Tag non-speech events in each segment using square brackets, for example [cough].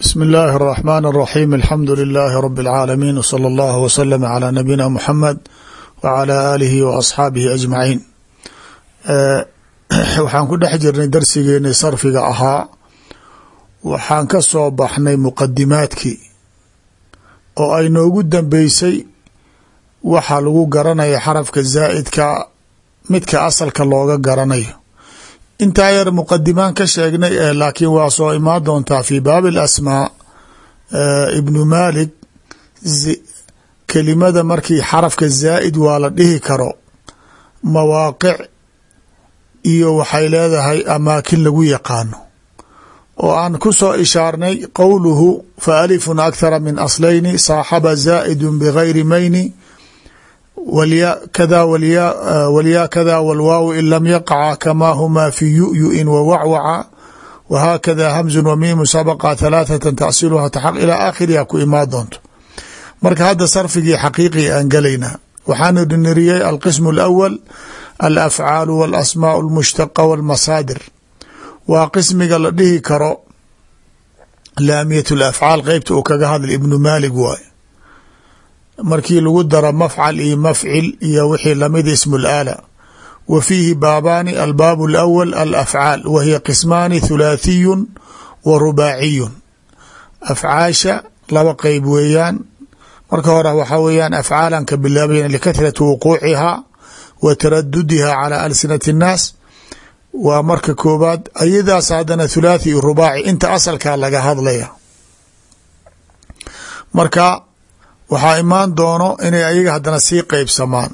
bsmi اllahi الرحmn الرaxيm alxamdu لilaahi rb اlcaalamiin wslى اllah wslm عlى nabiyina mxamed wعlى aalihi وasxaabihi ajmaciin [clears throat] waxaan ku dhex jirnay darsigeeni sarfiga ahaa waxaan ka soo baxnay muqadimaadkii oo ay noogu dambeysay waxa lagu garanaya xarafka zaa'idka midka asalka looga garanayo intaa yar muqadimaan ka sheegnay eh laakiin waa soo imaan doontaa fi baabi alasmaa ibnu malik kelimada markii xarafka zaa'id waa la dhihi karo mawaaqic iyo waxay leedahay amaakin lagu yaqaano. Oo aan ku soo ishaarnay qowluhu fa alifun akthara min aslayni saaxaba zaa'idun bgayri mayni kada wlyaa kada wاlwaaw in lam yaqaca kama huma fi yu'yu'in wawacwaca whakada hamzu wamiimu sabqa halaaثata tasiluha taxaq ilaa aakhiriha ku imaan doonto marka hadda sarfigii xaqiiqi aan galaynaa waxaanu niriyey alqism اlأwl alafcaalu wاlasmaaء اlmushtaqa wاlmasaadir waa qismiga la dhihi karo laamiyat اlafcaal qeybta uu kaga hadlay ibnu maalig waay markii lagu daro mafcal iyo mafcil iyo wixii lamid ismu اlaala wa fiihi baabaani albaab اlأwl alafcaal wa hiya qismaani thulaathiyu wa rubaaciyun afcaasha laba qeyb weeyaan marka hore waxaa weeyaan afcaalan ka bilaabayn likahrati wuquucihaa wa taradudiha calى alsinati الnaas waa marka koobaad ayadaas haddana thulaathi iyo rubaaci inta asalkaa laga hadlaya marka waxaa imaan doono inay ayaga haddana sii qeybsamaan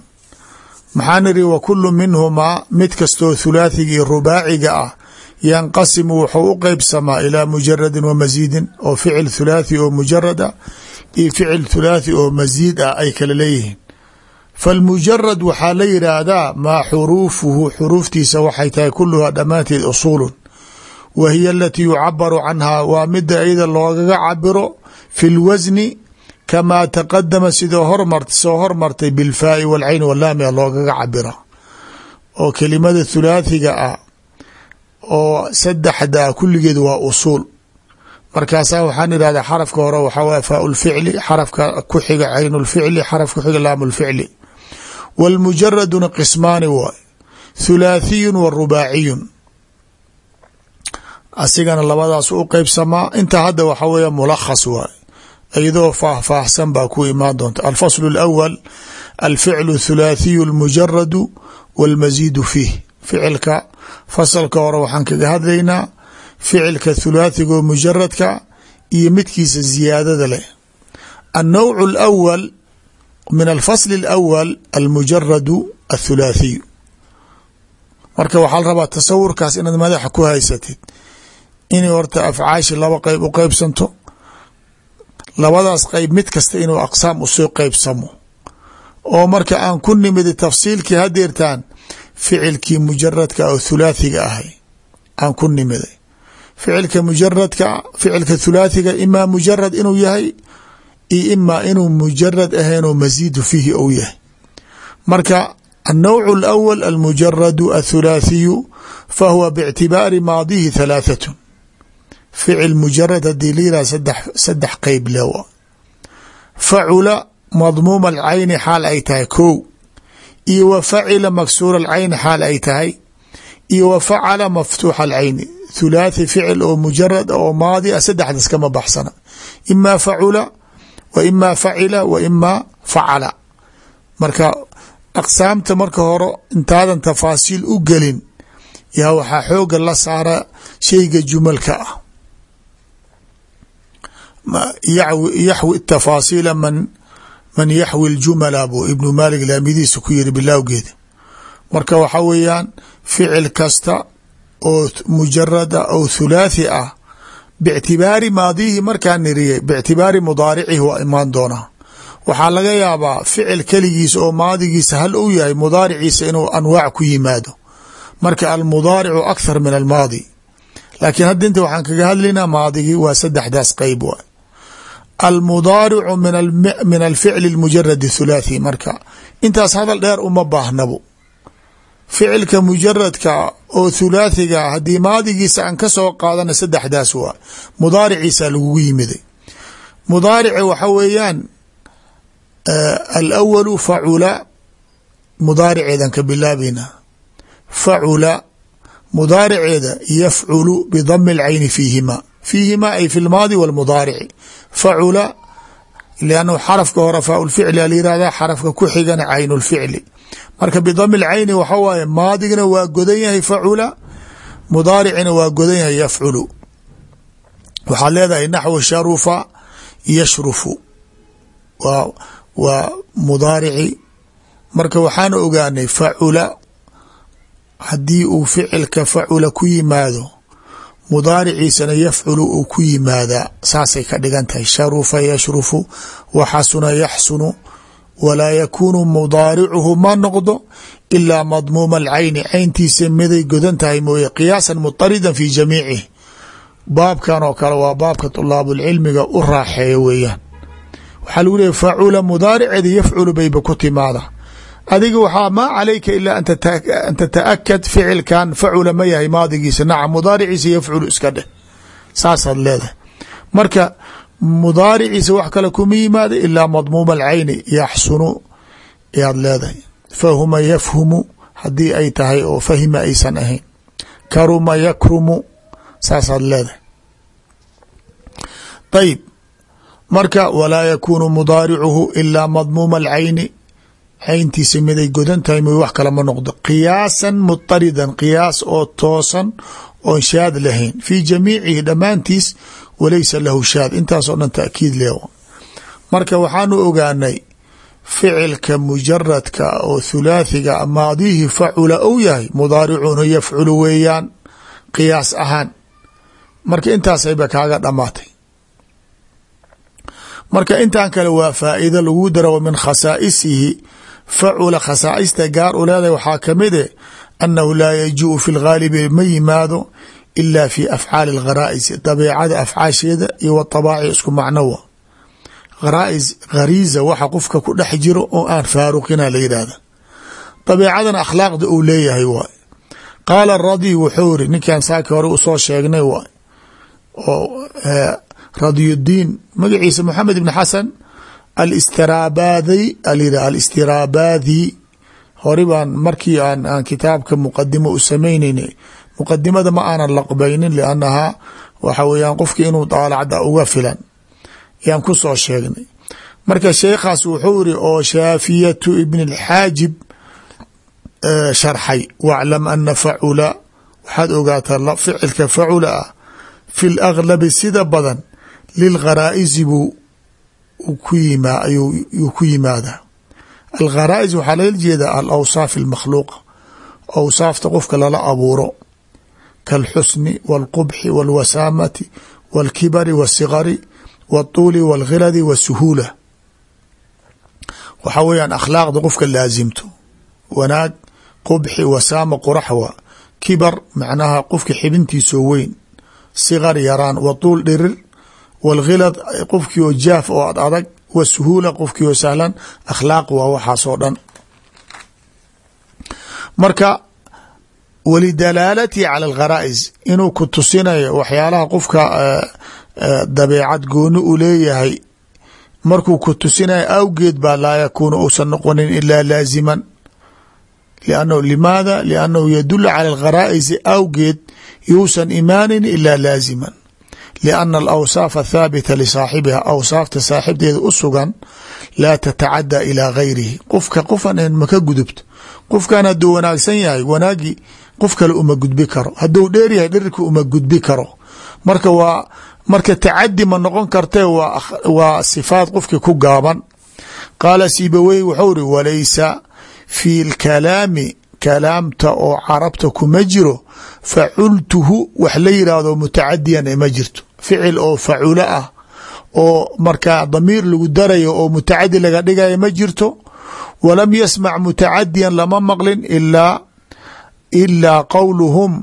maxaa niri wa kulu minhumaa mid kastoo thulaathiga iyo rubaaciga ah yanqasimu wuxuu u qeybsamaa ilaa mujaradin wa masiidin oo ficil thulaathi oo mujarada iyo ficil thulaathi oo masiid ah ay kala leeyihiin. Falmujarad waxaa la yidhaahdaa maa xuruufuhu xuruuftiisa waxay tahay kuluhaa dhammaanteed usuulun. Wa hiya alatii yucabaru canhaa waa mida iyada loogaga cabiro fi lwasni kamaa taqadama sidoo hormar soo hormartay bilfaai walcayn walaamia loogaga cabira oo kelimada thulaathiga ah oo saddexda kulligeed waa usuul markaasaa waxaan idhahdaa xarafka hore waxaa waye faau lficli xarafka ku xiga cayn lficli xaraf ku xiga laam lficli wاlmujaraduna qismaani waay thulaathiyun wa asigana labadaas u qeybsamaa inta hadda waxaa weya mulakhas waay iyadoo faahfaahsan baa ku imaan doonta alfasl اlأwl alficlu thulaathiyu اlmujaradu wاlmasiidu fiih ficilka fasalka hore waxaan kaga hadlaynaa ficilka thulaathigo mujaradka iyo midkiisa ziyaadada leh الnowع اlأwl min alfasl اlأwl almujaradu athulaathiyu marka waxaa la rabaa tasawurkaas inaad madaxa ku haysatid inay horta afcaashi laba qeyb u qeybsanto labadaas qeyb mid kasta inuu aqsaam usoo qeybsamo oo marka aan ku nimid tafsiilkii hadeertaan ficilkii mujaradka oo thulaathiga ahay aan ku nimiday ficilka mujaradka ficilka thulaathiga imaa mujarad inuu yahay iyo imaa inuu mujarad ahayn oo masiidu fiihi ou yahay marka الnowع الأول almujarad athulaathiyu fahuwa bاctibaari maadihi thalaaثaة ficil mujarad haddii yihah saddex qeyb lewa facula madmuuma alcayni xaal ay tahay kow. Iyo wa facila maksuura alcayni xaal ay tahay. Iyo wa facala maftuuxa alcayni thulaathi ficil oo mujarad oo maadi a saddexdaas kama baxsana. Imaa facula wa imaa facila wa imaa facala. Marka aqsaamta marka hore intaadan tafaasiil u gelin yaa waxaa xooga la saara shayga jumalka ah yaxwi tafaasiila man man yaxwi ljumala buu ibnu maalik laamidiisa ku yiri bilaawgeeda marka waxaa weeyaan ficil kasta oo mujarada oo thulaathi ah bictibaari maadihi markaa niriyay bictibaari mudaaricihi waa imaan doonaa. Waxaa laga yaabaa ficil keligiisa oo maadigiisa hal u yahay mudaariciisa inuu anwaac ku yimaado. Marka almudaaricu akthar min almaadi. Laakiin hadda inta waxaan kaga hadlaynaa maadigii waa saddexdaas qeyb almudaaricu min alficli اlmujaradi thulaathi marka intaas hadal dheer uma baahnabo ficilka mujaradka oo thulaathiga haddii maadigiisa aan ka soo qaadana saddexdaas waa mudaariciisa lagugu yimiday. Mudaarici waxa weeyaan alawalu facula mudaariceedan ka bilaabayna facula mudaariceeda yafculu bidami اlcayni fiihima fiihima ay fi lmaadi wاlmudaarici facula lannu xarafka hore faa ficlia layihahda xarafka ku xigana caynu lficli marka bidami lcayni waxa waaye maadigna waa godan yahay facula mudaaricina waa godan yahay yafculu waxaad leedahay naxwu sharufa yashrufu w waa mudaarici marka waxaan ogaanay facula haddii uu ficilka facula ku yimaado mudaariciisana yafculu uu ku yimaadaa saasay ka dhigan tahay sharufa yashrufu waxasuna yaxsunu walaa yakuunu mudaaricuhu ma noqdo ilaa madmuuma alcayni cayntiisa miday godan tahay mooye qiyaasan muطaridan fi jamiicih baabkan oo kale waa baabka طulaabulcilmiga u raaxeeya weeyaan. Waxaa lagu leeyay facula mudaariceeda yafculu bayba ku timaada adiga waxaa maa calayka ilaa an tataakad ficilkan facula ma yahay maadigiisa. Nacam mudaariciisa yafculu iska dheh. Saasaad leedahay. Marka mudaariciisa wax kale kuma yimaada ilaa madmuuma alcayni yaxsunu. Yaad leedahay. Fahuma yafhumu haddii ay tahay oo fahima aysan ahayn. Karuma yakrumu. Saasaad leedahay. Ayib marka walaa yakuunu mudaaricuhu ilaa madmuuma alcayni cayntiisa miday godan tahay mooy wax kale ma noqdo. Qiyaasan mutaridan qiyaas oo toosan oon shaad lahayn. Fii jamiicihi dhammaantiis walaysa lahu shaad. Intaasoo dhan taakiid leh marka waxaanu ogaanay ficilka mujaradka oo thulaathiga maadihi facula ou yahay mudaaricunu yafculu weeyaan qiyaas ahaan. Marka intaasayba kaaga dhamaatay marka intan kale waa faa'iida lagu dara wa min khasaa'isihi facula khasaaista gaar u leedahay waxaa kamide annahu laa yajiu fi lgaalibi ma yimaado ila fi afcaali اlgharaa'is dabeecada afcaasheeda iyo waطabaaci isku macnowa gharais khariiza waxa qofka ku dhex jiro oo aan faaruqina la yidhaahda. Dabeecadan akhlaaqda uu leeyahay waay qaala radi wuxuu iri ninkan saaki hore u soo sheegnay waay oo radiyudiin magaciisa moxamed ibn xasan alayidhah alistiraabadi hore baan markii aan kitaabka muqadimo u samaynaynay muqadimada ma aanan laqbaynin liannahaa waxa weeyaan qofki inuu daalacda uga filan. Yaan ku soo sheegnay. Marka sheekhaas wuxuu iri oo shaafiyatu ibn اlxaajib sharxay waclam ana facula waxaad ogaataa ficilka facula ah fi laglabi sida badan lilgharaa'isi buu yuu ku yimaadaa alkharaa'is waxaa laga jeedaa alawsaaf almakhluuqa awsaafta qofka lala abuuro. Kaalxusni waalqubxi waalwasaamati waalkibari waasigari waaطuuli waalkhiladi waasuhuula waxaa weeyaan akhlaaqda qofka laasimto wanaag qubxi wasaama quraxwa. Kibar macnaha qofka xibintiisoo weyn. Sigar yaraan watuul dhirir wاlghilad qofkii oo jaaf oo ad adag wasuhuula qofkii oo sahlan akhlaaq waa waxaasoo dhan marka walidalaalatihi cala algharaa'is inuu ku tusinayo waxyaalaha qofka dabeecad gooni u leeyahay markuu ku tusinayo awgeed baa laa yakuunu uusan noqonin ilaa laaziman liannahu limaada liannahu yadulu cala algharaa'isi awgeed yuusan imaanin ilaa laaziman lianna alawsaaf athaabita lisaaxibiha awsaafta saaxibteeda u sugan laa tatacaddaa ilaa gayrihi qofka qofan en maka gudubto qofkan hadduu wanaagsan yahay wanaagii qof kale uma gudbi karo hadduu dheer yahay dherirka uma gudbi karo marka waa marka tacadi ma noqon kartee waa sifaat qofkii ku gaaban qaala sibawey wuxuu ri walaysa fi lkalaami kalaamta oo carabta kuma jiro facultuhu wax la yidhaahdo mutacadiyan ima jirto. Ficil oo faculo ah oo markaa damiir lagu darayo oo mutacadi laga dhigaya ma jirto. Walam yasmac mutacadiyan lama maqlin ilaa ilaa qowluhum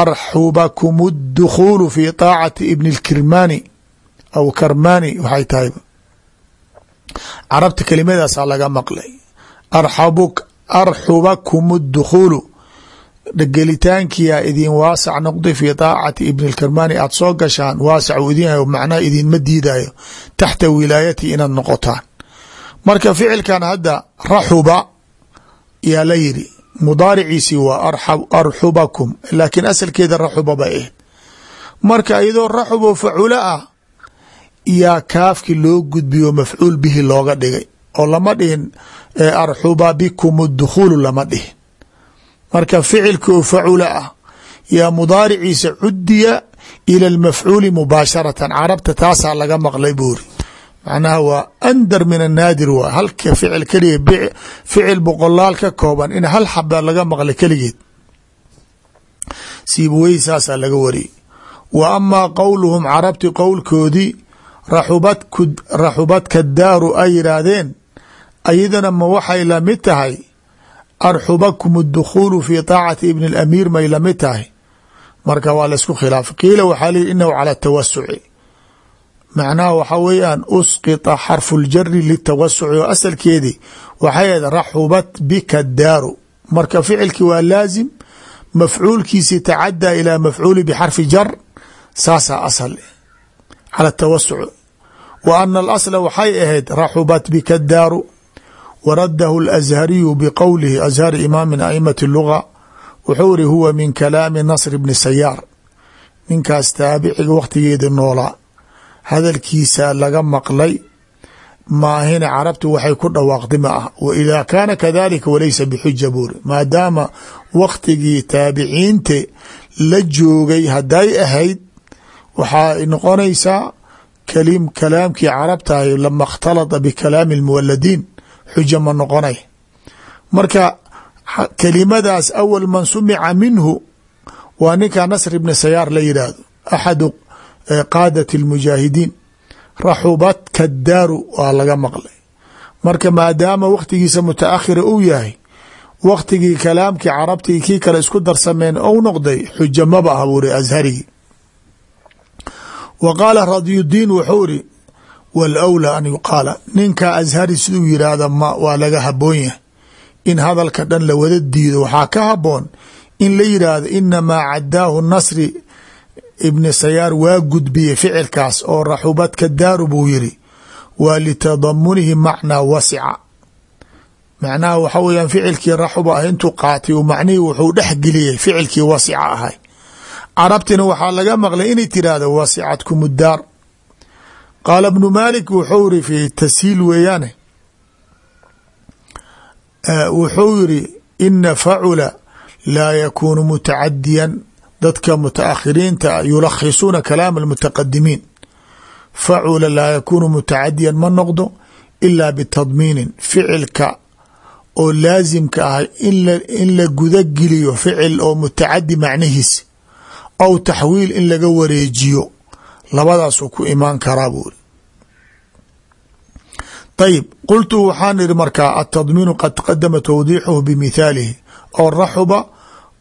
arxubakum اdukhuulu fi taacati ibni اkirmani aw karmani waxay tahay. Carabta kelimadaasaa laga maqlay. Arxabuk arxubakum اdukhuulu gelitaankiyaa idin waasac noqday fii taacati ibn اlkarmani aad soo gashaan waasac uu idin yahay macnaha idinma diidayo taxta wilaayati inaad noqotaan. Marka ficilkan hadda raxuba yaa la yidhi mudaariciisii waa arxubakum laakiin asalkeeda raxuba bay ahayd. Marka iyadoo raxubo faculo ah yaa kaafki loo gudbiyo mafcuul bihi looga dhigay oo lama dhihin arxuba bikum dukhuulu lama dhihin marka ficilka oo facula ah yaa mudaariciisa cudiya ila lmafcuuli mubaasharatan. Carabta taasaa laga maqlay buuri. Macnaha waa andar min anaadir waa halka ficil keliga ficil boqolaal ka kooban in hal xaba laga maqlay keligeed. Siibawey saasaa laga wariyey wa amaa qowluhum carabti qowlkoodii raxubadka daaru ay yidhaahdeen ayadana ma waxay la mid tahay arxubakum اdukhuulu fi taacati ibn اlamiir may la mid tahay. Marka waa laysku khilaafay qiila waxaa lihi inahu cala tawasuci macnaha waxa weeyaan usqita xarfu ljari litawasuci oo asalkeedii waxay ahayd raxubat bika daaru marka ficilkii waa laazim mafcuulkiisi tacadaa ilaa mafcuuli bxarfi jar saasaa asal. Cala tawasuc wa ana alasla waxay ahayd raxubat bika daaru waradahu alashariyu biqowlihi ashari imaam min aimati luga wuxuu iri huwa min kalaami nasr bni sayaar ninkaas taabiciga wakhtigeeda noolaa hadalkiisa laga maqlay maahina carabtu waxay ku dhawaaqdi ma ah. Wa idaa kaana kadalika walaysa bixuja buuri maadaama wakhtigii taabiciinte la joogay hadday ahayd waxaa noqonaysaa kalaamkii carabtahay lama اkhtalata bikalaami اlmuwaladiin xuja ma noqonay. Marka kelimadaas awal man sumica minhu waa ninka nasr ibni sayaar la yidhaahdo axadu qaadat اlmujaahidiin raxubat kadaaru waa laga maqlay. Marka maadaama wakhtigiisa mutaakhira uu yahay wakhtigii kalaamkii carabtii kii kale isku darsameen ou noqday xuja maba ah buuri asharigi wa qaala radyudiin wuxuu iri wlawlaa an yuqaala. Ninka ashari siduu yiraahda waa laga haboon yahay. In hadalka dhan la wada diido waxaa ka haboon in la yiraahdo inamaa cadaahu nasri ibni sayaar waa gudbiyey ficilkaas oo raxubad ka daaru buu yiri waa litadamunihi macnaa wasica macnaha waxa weyaan ficilkii raxub ah intuu qaatay macnihii wuxuu dhex dhexgeliyey ficilkii wasica ahay. Carabtina waxaa laga maqlay inay tiraahdo wasicatkum daar qaala bnu malik wuxuu iri fi tashiil weeyaane. Wuxuu yiri ina facula laa yakuunu mutacadiyan dadka mutaakhiriinta yulakhisuuna kalaam almutaqadimiin facula laa yakuunu mutacadiyan ma noqdo ilaa bitadmiinin ficilka oo laasimka ah in la gudageliyo ficil oo mutacadi macnihiis aw taxwiil in laga wareejiyo labadaasuu ku imaan karaa buuri ayib qultu waxaan ihi markaa atadmiinu qad taqadama tawdiixuhu bmithaalihi oo raxuba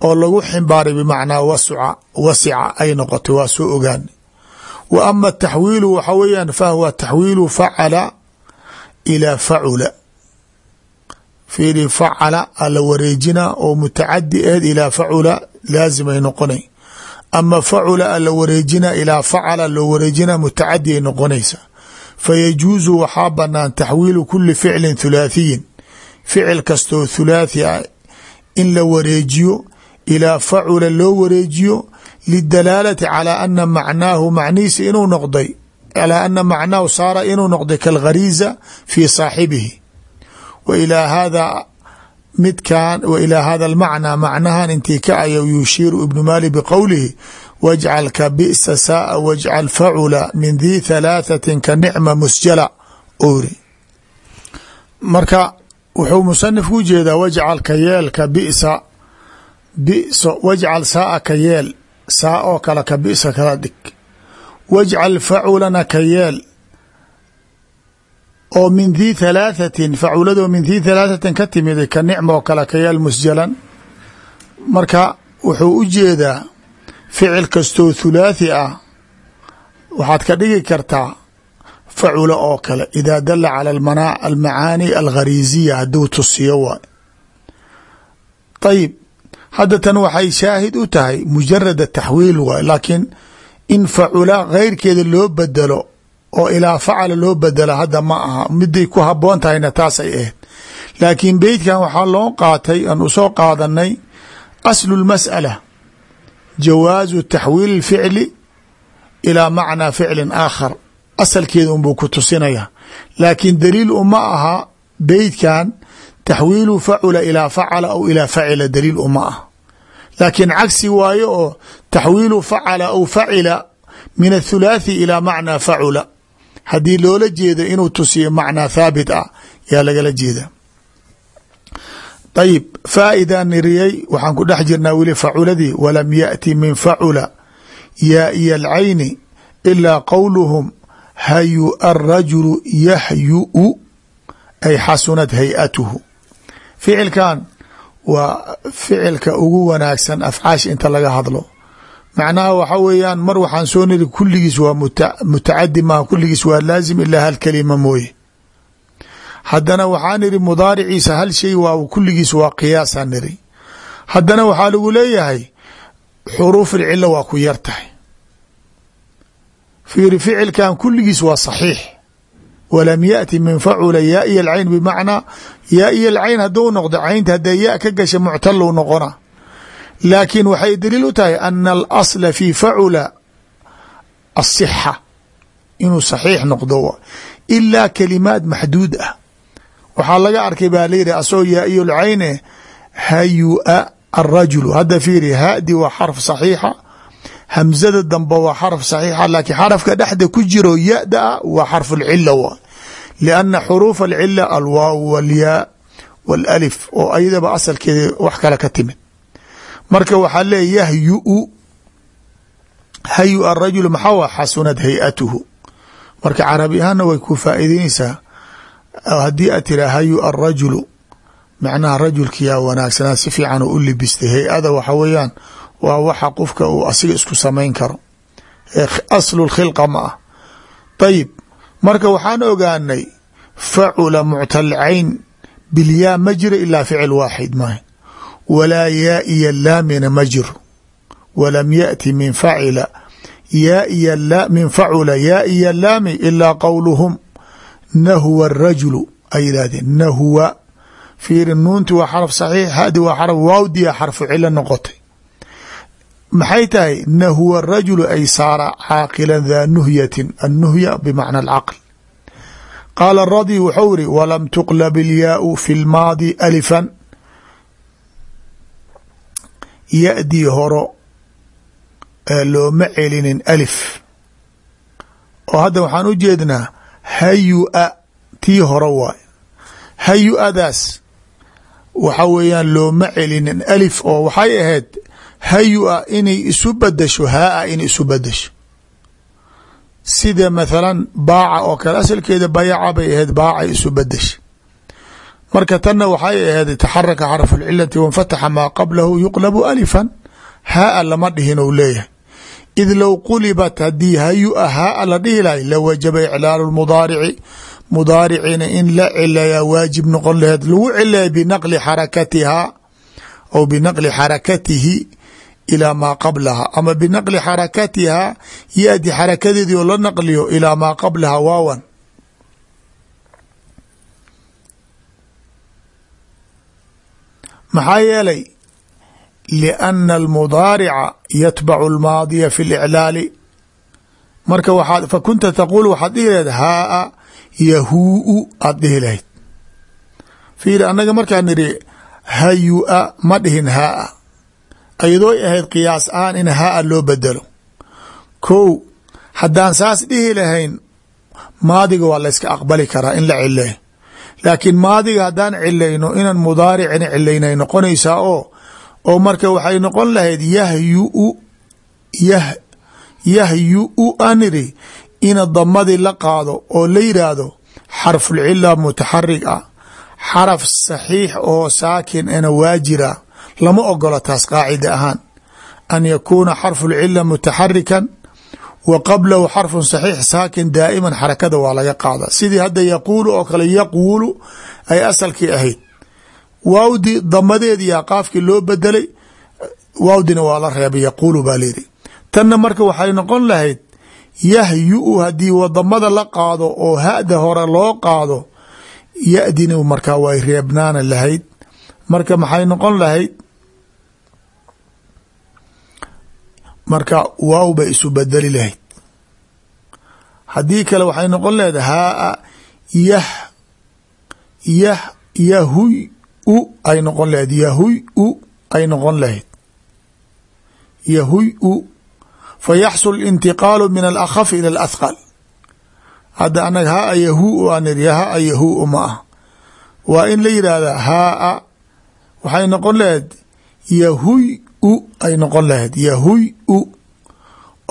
oo lagu ximbaaray bimacnaa wasica ay noqotay waa soo ogaana wa ama taxwiilu waxa weeyaan fahwa taxwiilu facala ilaa facula. Fiiri facala a la wareejina oo mutacadi aheed ilaa facula laazim ay noqonay ama facula a la wareejina ilaa facala loo wareejina mutacadi ay noqonaysa. Fayajuusu waxaa banaan taxwiilu kuli ficlin thulaathiyin. Ficil kastoo thulaathi ah in la wareejiyo ilaa facula loo wareejiyo lidalaalati calaa ana macnaahu macnihiisa inuu noqday calaa ana macnaahu saara inuu noqday kalghariiza fii saaxibihi. Wa ilaa hada midkan ilaa hada almacnaa macnahan intii ka aya yushiiru ibnu maali biqowlihi wajcal ka bisa saaa wajcal facula min dii thalaathati ka nicma musjala ori marka wuxuu musanifku u jeedaa wajcal ka yeel ka bisa biso wajcal saaa ka yeel saa oo kale ka bisa kala dhig. Wajcal faculana ka yeel oo min dii thalaahatin faculadoo min dii thalaahatin ka timiday ka nicma oo kale ka yeel musjalan. Marka wuxuu u jeedaa ficil kastoo thulaathi ah waxaad ka dhigi kartaa facula oo kale. Idaa dala cala almacaani alghariiziya hadduu tusiyo waay ayib hadda tan waxay shaahid u tahay mujarada taxwiil waay laakiin in facula keyrkeeda loo bedelo oo ilaa facala loo bedelo hadda ma aha. Miday ku haboon tahayna taasay ahayd. Laakiin beytkan waxaa loo qaatay aan u soo qaadanay aslu lmas'ala jawaazu taxwiil اficli ilaa macnaa ficlin aakhar. Asalkeeda unbuu ku tusinaya laakiin daliil uma aha beytkan taxwiilu facula ilaa facala aw ilaa facila daliil uma ah laakiin cagsi waayo oo taxwiilu facala aw facila min athulaathi ilaa macnaa facula haddii loola jeedo inuu tusiyo macnaa thaabit ah yaa lagala jeeda ayib faa'idaa niriyey waxaan ku dhex jirnaa weli faculadii walam yaأti min facula yaaiya alcayni ilaa qowluhum hayu arajulu yahyu ay xasunat hay'atuhu. Ficilkan waa ficilka ugu wanaagsan afcaash inta laga hadlo macnaha waxa weeyaan mar waxaan soo niri kulligiis waa mutacadi maha kulligiis waa laazim ilaa hal kelima mooye. Haddana waxaa niri mudaariciisa hal shay waa kulligiis waa qiyaasa niri. Haddana waxaa lagu leeyahay xuruuf ilcila waa ku yar tahay. Fiiri ficilkan kulligiis waa saxiix. Walam yaأti min facula yaaiya alcayn bimacnaa yaaiya alcayn hadduu noqdo caynta hadday ya ka gasha muctalow noqona laakiin waxay daliil u tahay ana alasla fi facula asixa inuu saxiix noqdo ilaa kalimaat maxduud ah. Waxaa laga arkay baa layihi asagoo yaaiya lcayne hayua arajulu hadda fiiri hadi waa xarf saxiixa hamzada dambe waa xarf saxiixa laakiin xarafka dhexda ku jiro ya-da ah waa xarfu lcila wa. Lianna xuruuf alcila alwaaw walyaa walalif oo ayadaba asalkeeda wax kale ka timid marka waxaa leeya yahyuu hayu arajul maxaa wa xasunat hay'atuhu. Marka carabi ahaanna way ku faa'iideynaysaa haddii aad tira hayu arajulu macnaha rajulkiyaa wanaagsanaa si fiican u libistay. Hay'ada waxa weeyaan waa waxa qofka uu asiga isku samayn karo. Aslu khilqa ma ah. Ayib marka waxaan ogaanay facula muctalcayn bilyaa ma jiro ilaa ficil waaxid maaha walaa yaaiya laamina ma jiro walam yaأti min facila yaaiya min facula yaaiya laami ilaa qowluhum nahwa الrajulu ay yidhahdeen nahwa fiiri nuunti waa xarf saxiix hadi waa xarf waawdiya xarfu cilo noqotay maxay tahay nahwa الrajulu ay saara caaqila daa nuhyatin annuhya bmacna اlcaql qaala radi wuxuu iri walam tuqlab ilyaau fi lmaadi alifan ya-dii horo looma celinin alif. Oo hadda waxaan u jeednaa hayu-a tii hore waay. Hayu-adaas waxa weeyaan looma celinin alif oo waxay ahayd hayu-a inay isu badasho haa-a inay isu badasho sida mathalan baaca oo kale asalkeeda bayaca bay ahayd baacay isu badasha marka tanna waxay ahayd taxaraka xarfu lcilati wanfataxa maa qablahu yuqlabu alifan haa-a lama dhihin ou leeyahay. Id low qulibat haddii hayu-a haa-a la dhihi lahay lawajaba iclaalu mudaarici mudaaricina in la cileeyaa waajib noqon laheed lagu cileeya binaqli xarakatihaa aw binaqli xarakatihi ilaa maa qablaha. Ama binaqli xarakatihaa yaadi xarakadeedii oo la naqliyo ilaa maa qablaha waawan maxaa yeelay lianna almudaarica yatbacu almaadiya fi liclaali marka waxaad fa kunta taquul waxaad dhihi lahayd haaa yahuu aad dhihi lahayd. Fiiri annaga markaan nidhi hayua ma dhihin haaa ayadooy ahayd qiyaas ahaan in haa-a loo bedelo kow haddaan saas dhihi lahayn maadiga waa layska aqbali karaa in la cileeyo laakiin maadiga haddaan cilayno inaan mudaaricina cilaynay noqonaysaa oo oo marka waxay noqon lahayd yahyuu yah yahyuu aniri ina damadii la qaado oo la yidhaahdo xarfulcila mutaxarig ah xaraf saxiix oo saakin ana waajira lama ogola taas qaacida ahaan an yakuuna xarfu lcila mutaxarikan wa qablahu xarfun saxiix saakin daa'iman xarakada waa laga qaada sidii hadda yaquulu oo kale yaqwulu ay asalkii ahayd. Waawdi damadeediyaa qaafkii loo bedelay waawdina waa la reebay yaquulu baa layidhi tanna marka waxay noqon lahayd yahyu haddii waddamada la qaado oo hada hore loo qaado yadina markaa way reebnaana lahayd. Marka maxay noqon lahayd marka waaw bay isu bedeli lahayd. Haddii kale waxay noqon lahayd haa yah yah yahuy u ay noqon lahayd yahuy u ay noqon lahayd yahuy u fayaxsul intiqaalu min alakhaf ila alathqal hadda anaga haa yahu aan iri haa yahu ma ah. Waa in la yidhaahda haa waxay noqon lahayd yahuy u ay noqon lahayd yahuy u.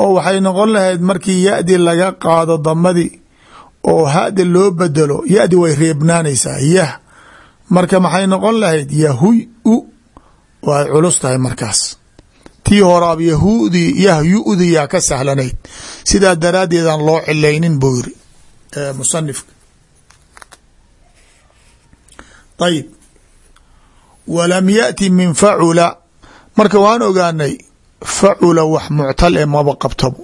Oo waxay noqon lahayd markii yadi laga qaado damadii oo hada loo bedelo yadi way reebnaanaysaa yah marka maxay noqon lahayd yahuy u. Way culus tahay markaas. Tii horaab yahudi yahyudi yaa ka sahlanayd. Sidaa daraaddeedaan loo cilaynin buu yiri musanifka ayib walam yaأti min facula marka waan ogaanay facula wax muctal e maba qabtabo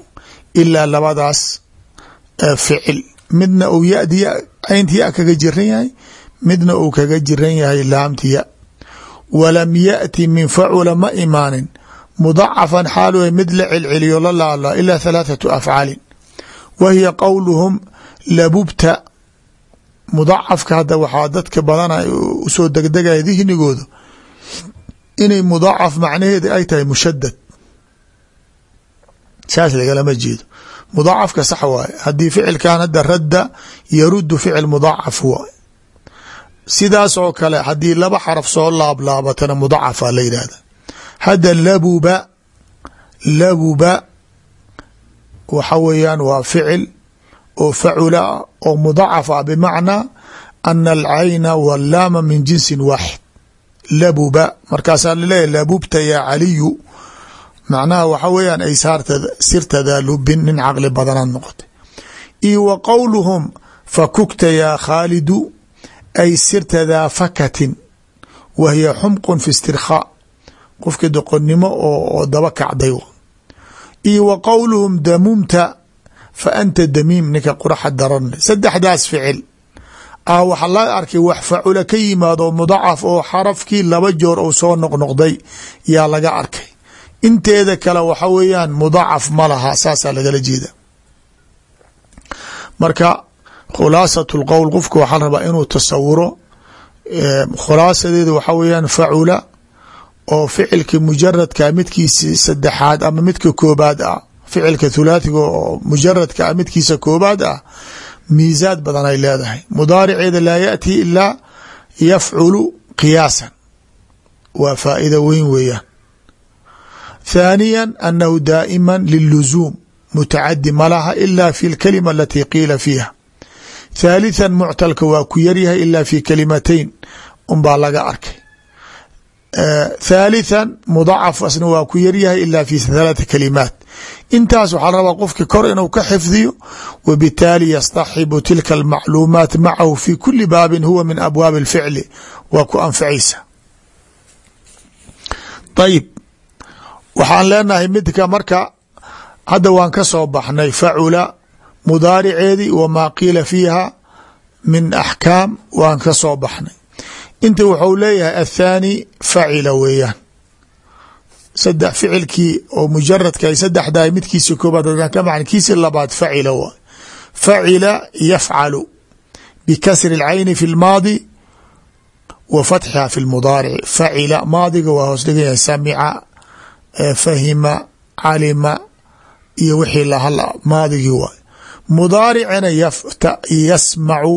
ilaa labadaas ficil. Midna uu yadi caynti ya kaga jiran yahay midna uu kaga jiran yahay laamti ya. Walam yaأti min facula ma imaanin. Mudacafan xaal wey mid la celceliyo la laala ilaa halaathatu afcaalin. Wa hiya qowluhum labubta. Mudacafka hadda waxaa dadka badana u soo degdegaya dihnigooda inay mudacaf macnaheeda ay tahay mushadad saas lagalama jeedo. Mudacafka sax waaye. Haddii ficilkan hadda radda yarudu ficil mudacaf waay sidaas oo kale haddii laba xaraf soo laablaabatana mudacafa la yidhahda hadda labuba labuba waxa weeyaan waa ficil oo facula ah oo mudacaf ah. Bimacnaa ana alcayna walaama min jinsin waaxid labuba. Markaasaa laleeyahy labubta yaa caliyu. Macnaha waxa weeyaan ay sirtadaa lubin nin caqli badanaad noqotay. Iyo wa qowluhum fakukta yaa khaalidu ay sirtadaa fakatin wa hiya xumqun fi istirkhaa qofkii doqonnimo oo daba kacday iyo wa qowluhum damumta fa anta damiim ninka quraxa daran saddexdaas ficil ah waxaa la arkay wax facula ka yimaado mudacaf oo xarafkii laba joor ou soo noqnoqday yaa laga arkay. Inteeda kale waxa weeyaan mudacaf ma laha saasaa lagala jeeda marka khulaasat lqowl qofka waxaa rabaa inuu tasawuro khulaasadeeda waxa weeyaan facula oo ficilka mujaradka midkiisa saddexaad ama midka koobaad ah ficilka thulaathiga oo mujaradka ah midkiisa koobaad ah miisaad badan ay leedahay. Mudaariceeda laa yaأtii ilaa yafculu qiyaasan. Waa faa'iida weyn weeyaan. Thaaniya annahu daa'ima liluzuum mutacadi ma laha ila fi اlkalima alatii qiila fiiha. Thaalithan muctalka waa ku yaryahay ila fi kalimatayn. Unbaa laga arkay. Thaalithan mudacaf asna waa ku yaryahay ila fi thalata kalimaat intaas waxaa rabaa qofki kor inuu ka xifdiyo wbitaali yastaxibu tilka almacluumaat macahu fi kuli baabin huwa min abwaabi اlficli waa ku anfacaysa. Ayib waxaan leenahay midka marka hadda waan ka soo baxnay facula mudaariceedii wamaa qiila fiiha min axkaam waan ka soo baxnay. Inta wuxuu leeyahay athaani facila weeyaan sadex ficilkii oo mujaradka saddexdahay midkiisa koobaad adaan ka macna kiisi labaad facila waay facila yafcalu bikasri اlcayni fi اlmaadi wa fatxiha fi اlmudaaric facila maadiga waa hoos dhigan yahay samica fahima calima iyo wixii lahal maadigii waay mudaaricina yasmacu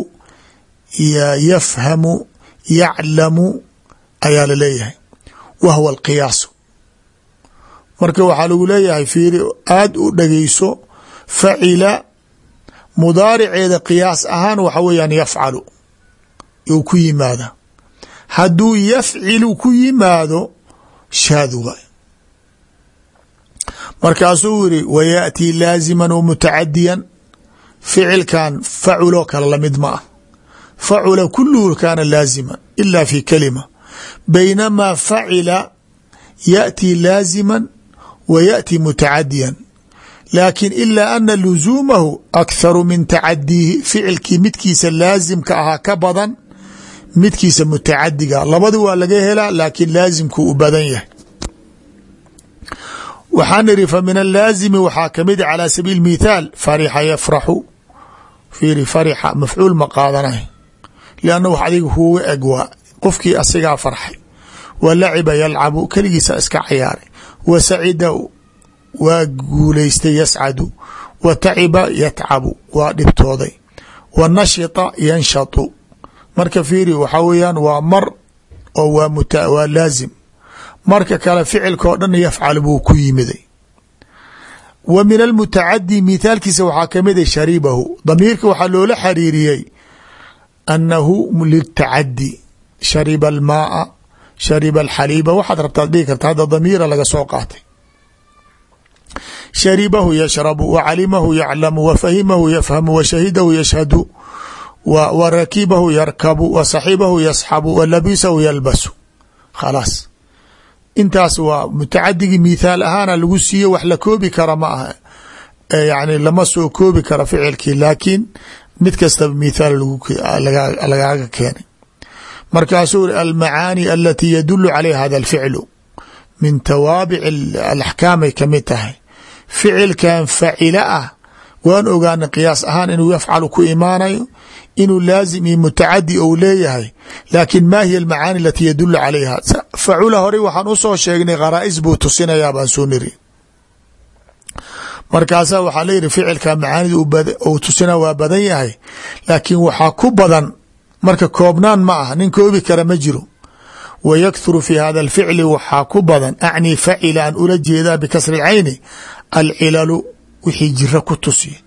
yafhamu yaclamu ayaa laleeyahay wa huwa alqiyaasu marka waxaa lagu leeyahay fiiri aada u dhageyso facila mudaariceeda qiyaas ahaan waxa weeyaan yafcalu you ku yimaada. Hadduu yafcilu ku yimaado shaad waay markaasuu yiri wayaأtii laazima wa mutacadiyan ficilkan faculoo kale la mid ma ah. Facula kuluhu kaana laazima ila fi kalima. Baynamaa facila yaأtii laazima wa yaأti mutacadiyan laakin ilaa ana luzuumahu akharu min tacadiihi ficilkii midkiisa laasimka ahaa ka badan midkiisa mutacadiga labada waa laga helaa laakiin laasimku u badan yahay waxaan iri fa min alaazimi waxaa ka mid calى sabiil mithaal farixa yafraxu fiiri farixa mafcuul ma qaadanay lianna wax adiga kuuga eg iska cayaaray wa sacida waa guulaystay yascadu wa taciba yatcabu waa dhibtooday wa nashita yanshatu. Marka fiiri waxaa weeyaan waa mar oo waa laazim. Marka kale ficilka oo dhan yafcal buu ku yimiday. Wa min almutacadi mithaalkiisa waxaa kamida sharibahu damiirka waxaa loola xariiriyey annahu litacadi shariba almaaa shariba alxaliiba waxaad rabtaad dhihi karta hadda damiira laga soo qaatay. Sharibahu yashrabu wa calimahu yaclamu wa fahimahu yafhamu wa shahidahu yashhadu wa rakibahu yarkabu wa saxibahu yasxabu wa labisahu yalbasu. Khalaas. Intaas waa mutacadigii mithaal ahaana lagu siiye wax la koobi kara ma aha. Yani lama soo koobi kara ficilkii laakiin mid kastaba mithaal lagaaga keenay markaasuu ri almacaani alati yadulu caleyha hada alficlu min tawaabic alaxkaamay ka mid tahay. Ficilkan facila ah waan ogaana qiyaas ahaan inuu yafcalu ku imaanayo inuu laazim iyo mutacadi ou leeyahay laakin ma hiya almacaani alati yadulu calayha facula horey waxaan u soo sheegnay kharaa'is buu tusinayaa baan soo niri. Markaasaa waxaa layihi ficilka macaanida uu tusina waa badan yahay laakiin waxaa ku badan marka koobnaan ma ah nin koobi kara ma jiro. Wa yakthuru fi hada alficli waxaa ku badan acni facila an ula jeedaa bikasri cayni alcilalu wixii jira ku tusiya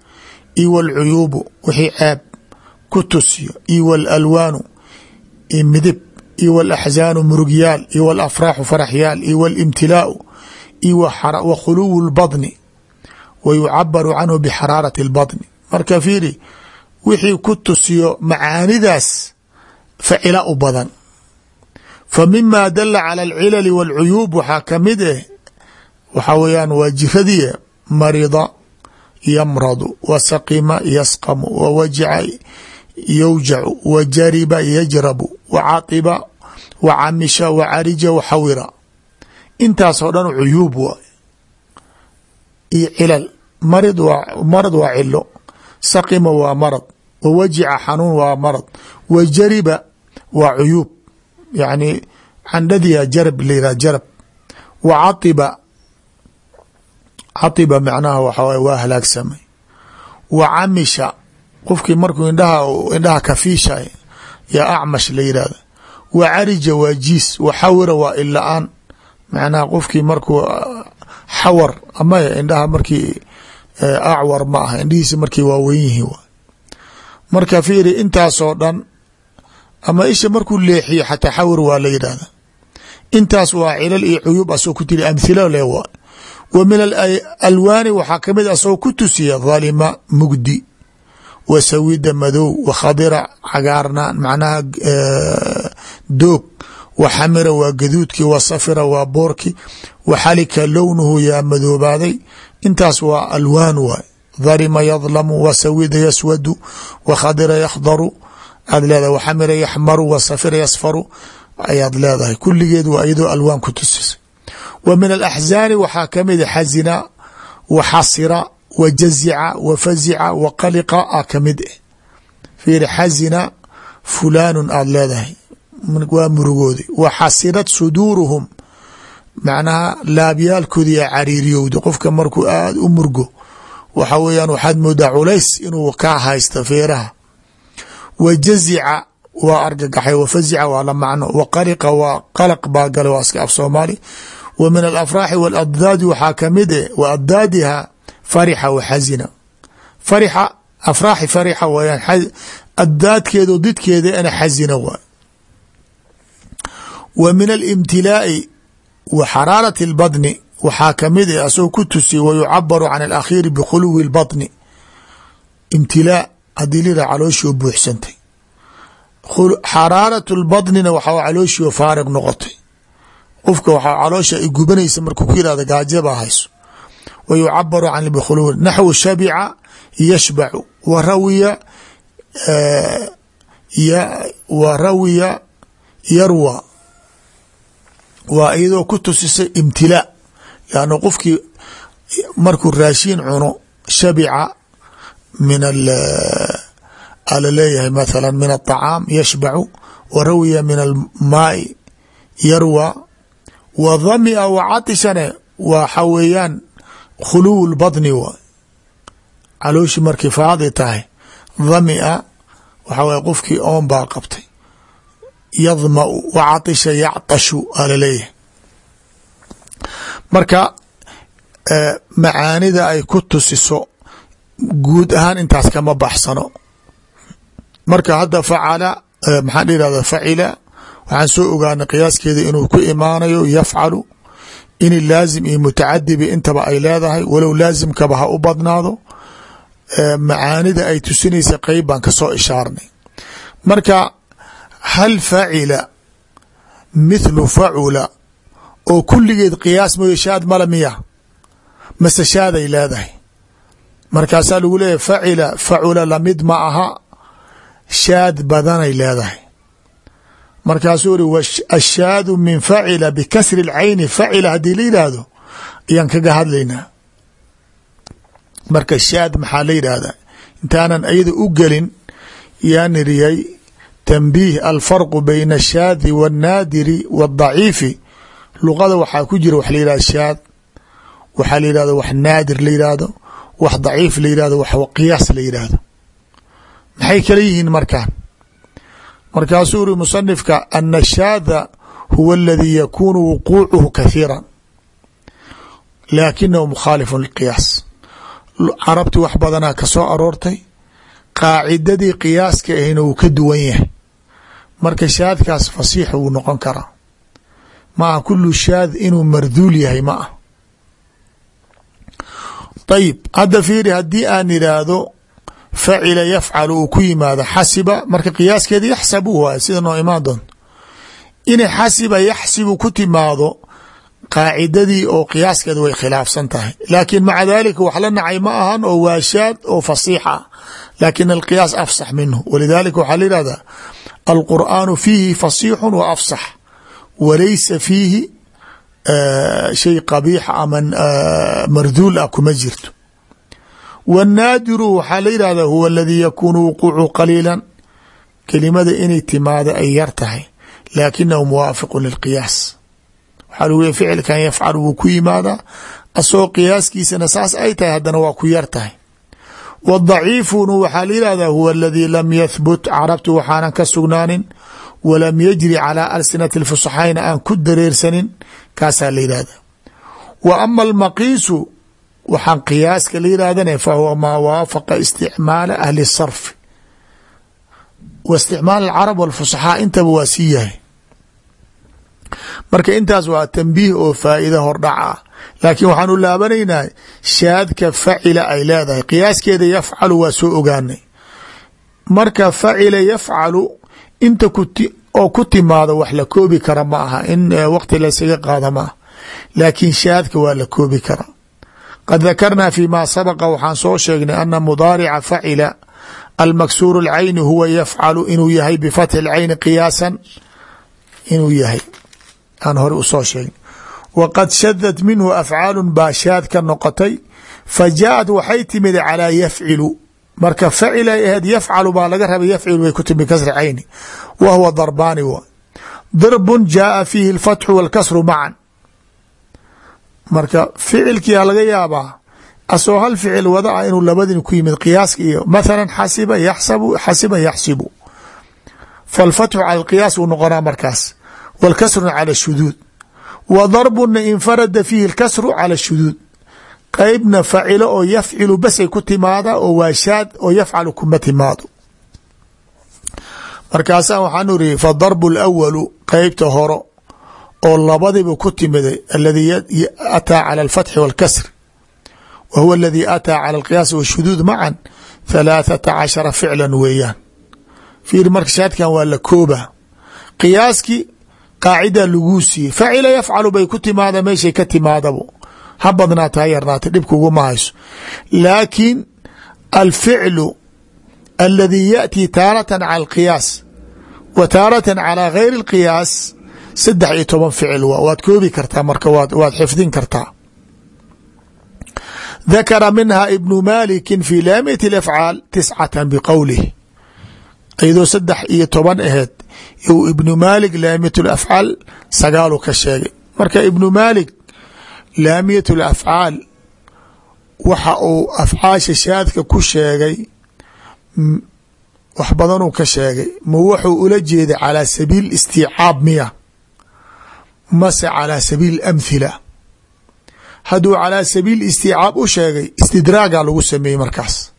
io walcuyuubu wixii ceeb ku tusiyo. Io walalwaanu io midib. Io walaxzaanu murugyaal io walafraaxu faraxyaal. Io walimtilaau io wa khuluwu lbadni wa yucabaru canhu bixaraarati اlbadni marka fiiri wixii ku tusiyo macaanidaas facila u badan. Fa mima dala cala alcilali wاlcuyuub waxaa ka mid eh waxaa weyaan waa jiradii marida yamradu wa saqima yasqamu wa wajaca yowjacu wa jariba yajrabu wa caiba wa camisha wa carija wa xawira. Intaasoo dhan cuyuub waay iyo cilal marid waa cilo saqima waa marad wa wajica xanuun waa marad wa jariba waa cuyuub yani candhadiya jarab layihah jarab wa caiba caiba macnaha waxawaay waa halaagsamay wa camisha qofkii markuu indhaha indhaha kafiishay yaa acmash la yidhahda wa carija waa jiis wa xawira waa ila-aan macnaha qofkii markuu xawar amaya indhaha markii acwar ma aha indhihiisi markii waa wen yihiin marka fiiri intaasoo dhan ama isha markuu leexiyo xataa xawir waa la yidhahda intaas waa cilal iyo cuyuub asoo ku tiri amhilo le waa. Wa min alwaani waxaa ka mid asagoo ku tusiya dhalima mugdi wa sawida madow wa khadira cagaarnaan macnaha doog wa xamira waa gaduudkii wa safira waa boorki wa xalika lownuhu yaa madoobaaday intaas waa alwaan waay dharima yadlamu wa sawida yaswadu wa khadira yakhdaru aad leedahay wa xamira yaxmaru wa safira yasfaru ayaad leedahay kuligeed waa iyadoo alwaan ku tusisay wa min alaxzaani waxaa kamida xazina wa xasira wa jazica wa fazica wa qaliqa a ka mid eh fiiri xazina fulaanun aada leedahay waa murugooday wa xasirad suduuruhum macnaha laabyaalkoodi yaa cariiriyowda qofka markuu aada u murgo waxa weeyaan waxaad moodaa culays inuu kaa haysta feeraha. Wa jazica waa argagaxay wa fazica waa la macno. Wa qaliqa waa qalaq baa gala waa iska af soomaali. Wa min alafraaxi waladdaadi waxaa ka mid e wa addaadiha farixa wa xazina. Farixa afraaxi farixa wayaan addaadkeedo didkeeda ana xazina waay. Wa min alimtilaa'i wa xaraarati اlbadni waxaa ka mid e asagoo ku tusiya wa yucabaru can alakhiiri bikhuluwi اlbaطni imtilaa haddii lira calooshii oo buuxsantay. Xaraarat lbadnina waxaa calooshii faariq noqotay. Qofka waxaa caloosha ay gubanaysa markuu ku yihahdo gaajabaa hayso. Wa yucabaru can bkhuluul naxwu shabica yashbacu wa rawiya wa rawiya yarwa. Waa iyadoo ku tusisay imtilaa lanna qofkii markuu raashiin cuno shabica min alaleeyahay mathala min aطacaam yashbacu wa rawiya min almaai yarwa wa dhamia wa catishane waxa weeyaan khuluw lbadni waay calooshi markay faadi tahay dhamia waxaa weye qofkii oon baa qabtay. Yadmau wa catisha yactashu alaleeyahay marka macaanida ay ku tusiso guud ahaan intaas kama baxsano. Marka hadda facala maxaan dhihahda facila waxaan soo ogaanay qiyaaskeeda inuu ku imaanayo yafcalu in laazim iyo mutacadibi intaba ay leedahay walow laazimkaba ha u badnaado macaanida ay tusinaysa qeyb baan ka soo ishaarnay. Marka hal facila mithlu facula oo kulligeed qiyaas mooye shaad mala miya mase shaaday leedahay markaasaa lagu leeyahy facila facula lamid ma aha shaad badanay leedahay markaasuu iri ashaadu min facila bikasri اlcayni facila haddii la yidhaahdo ayaan kaga hadlaynaa marka shaad maxaa la yidhaahdaa intaanan ayada u gelin yaan iriyay tanbiih alfarqu bayna ashaadi waاnnaadiri waاdaciifi luqada waxaa ku jira wax la yihahdo shaad waxaa la yihahdo wax naadir la yidhaahdo wax daciif la yihahdo wax qiyaas la yidhaahdo maxay kala yihiin markaan? Markaasuu uri musanifka ana shaada huwa aladii yakuunu wuquucuhu kathiira laakinahu mukhaalifu lqiyaas carabti wax badanaa ka soo aroortay qaacidadii qiyaaska ahina wuu ka duwan yahay. Marka shaadkaas fasiix wuu noqon karaa ma ah kulu shaad inuu marduul yahay ma ah ayib hadda fiiri haddii aan idhaahdo facila yafcalu uu ku yimaado xasiba marka qiyaaskeeda yaxsabu waay sida noo imaan doonto. Inay xasiba yaxsibu ku timaado qaacidadii oo qiyaaskeeda way khilaafsan tahay. Laakiin maca dalika wax la nacay ma ahan oo waa shaad oo fasiix ah. Alqiyaas afsax minhu. Walidalika waxaa la yihahdaa alqur'aanu fiihi fasiixu wa afsax walaysa fiihi shay qabiix ama marduul ah kuma jirto. Wاnnaadiru waxaa la yidhahda huwa aladii yakuunu wuquucu qaliila kelimada inay timaado ay yar tahay laakinahu muwaafiqu lilqiyaas. Waxaa leey ficilkan yafcal wuu ku yimaadaa asagoo qiyaaskiisana saas ay tahay haddana waa ku yar tahay. Wadaciifunu waxaa la yihahdaa huwa aladii lam yahbut carabtu waxaanan ka sugnaanin walam yajri calaa alsinati lfusaxayna aan ku dareersanin kaasaa la yihahda wa ama almaqiisu waxaan qiyaaska la yidhahdana fahuwa maa waafaqa isticmaala ahli sarfi. Wa isticmaal alcarab walfusaxaa intaba waa sii yahay. Marka intaas waa tanbiih oo faa'iida hordhac ah. Laakiin waxaan u laabanaynaa shaadka facila ay leedahay. Qiyaaskeeda yafcalu waa soo ogaanay. Marka facila yafcalu inta oo ku timaado wax la koobi kara ma aha in waqti laysaga qaada ma aha laakiin shaadka waa la koobi kara qad dakarnaa fi ma sabaqa waxaan soo sheegnay ana mudaarica facila almaksuuru اlcayni huwa yafcalu inuu yahay bifatxi اlcayni qiyaasan inuu yahay aan hore usoo sheegnay waqad shadat minhu afcaalu baa shaad ka noqotay fa jaaءat waxay timid calaa yafcilu marka facil ay ahayd yafcalu baa laga rabay yafcil way ku timi bikasri cayni. Wa huwa darbaani w dirbun jaaa fiihi اlfatxu walkasru macan marka ficilkiyaa laga yaabaa asoo hal ficil wada a inuu labadin ku yimid qiyaaska iyo mathala xasiba yaxsabu xasiba yaxsibu. Falfatxu cala qiyaas wuu noqonaa markaas. Walkasrun cala shuduud. Wa darbuna infarada fiihi اlkasru cala shuduud qeybna facilo oo yafcilu basay ku timaada oo waa shaad oo yafcalu kuma timaado markaasaa waxaan iri fadarbu اlawalu qeybta horo oo labadiba ku timiday aladii ataa calى اlfatxi wاlkasr wa huwa aladii ataa calى اlqiyaas wاshuduud macan halaaثata cashara ficla weeyaan fiir marka shaadkan waa la kooba qiyaaskii qaacida laguu siiyey facila yafcalu bay ku timaada meeshay ka timaadabo ha badnaata ha yarnaata dhibkuguma hayso laakiin alficlu aladii yaأtii taaratan cala alqiyaas wa taaratan calى gayri اlqiyaas saddex iyo toban ficil waad koobi kartaa marka waad xifdin kartaa dakara minha ibnu maliki fi laamiyat اlafcaal tiscata bqowlih iyadoo saddex iyo toban aheed yu ibnu maalik laamiyat lafcaal sagaalu ka sheegay marka ibnu maalik laamiyat lafcaal waxa uu afcaasha shaadka ku sheegay wax badanuu ka sheegay. Ma wuxuu ula jeeday calaa sabiil istiicaab miya? Mase calaa sabiil amhila hadduu calaa sabiil istiicaab u sheegay istidraaga lagu sameeyey markaas.